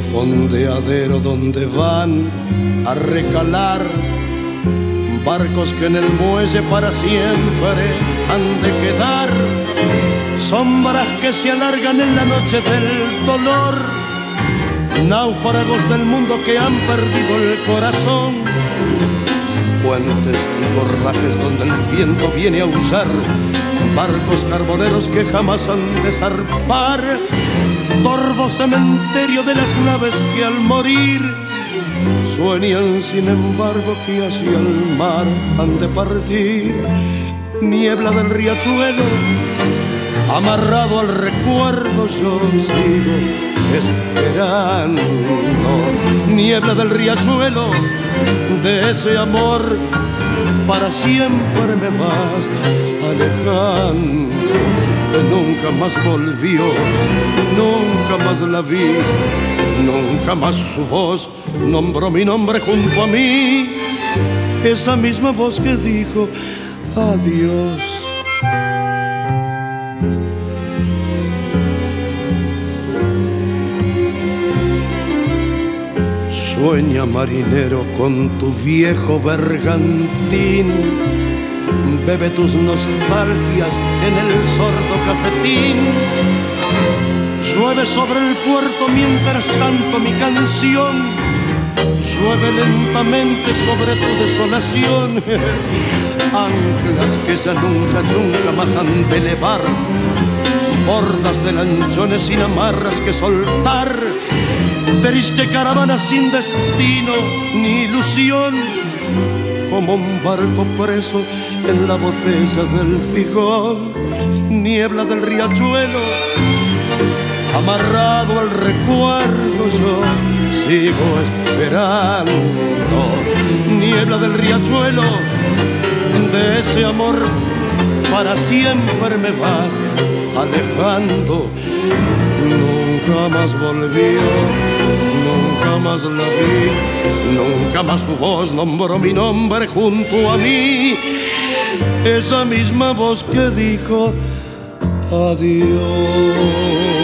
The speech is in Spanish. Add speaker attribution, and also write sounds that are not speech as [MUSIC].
Speaker 1: varadero donde van a recalar barcos que en el muelle para siempre han de quedar, sombras que se alargan en la noche del dolor, náufragos del mundo que han perdido el corazón, puentes y corrajes donde el viento viene a usar, barcos carboneros que jamás han de zarpar, torvo cementerio de las naves que al morir Sueñan sin embargo que hacia el mar han de partir. Niebla del riachuelo, amarrado al recuerdo yo sigo esperando. Niebla del riachuelo, de ese amor para siempre me vas alejando. Nunca más volvió, nunca más la vi, nunca más su voz nombró mi nombre junto a mí. Esa misma voz que dijo adiós. Sueña marinero con tu viejo bergantín, bebe tus nostalgias en el sordo cafetín. Llueve sobre el puerto mientras tanto mi canción, llueve lentamente sobre tu desolación. [LAUGHS] Anclas que ya nunca, nunca más han de elevar, bordas de lanchones sin amarras que soltar triste caravana sin destino ni ilusión, como un barco preso en la botella del fijón, niebla del riachuelo, amarrado al recuerdo yo sigo esperando, niebla del riachuelo, de ese amor para siempre me vas alejando, nunca más volvió nunca más la vi, nunca más su voz nombró mi nombre junto a mí. Esa misma voz que dijo adiós.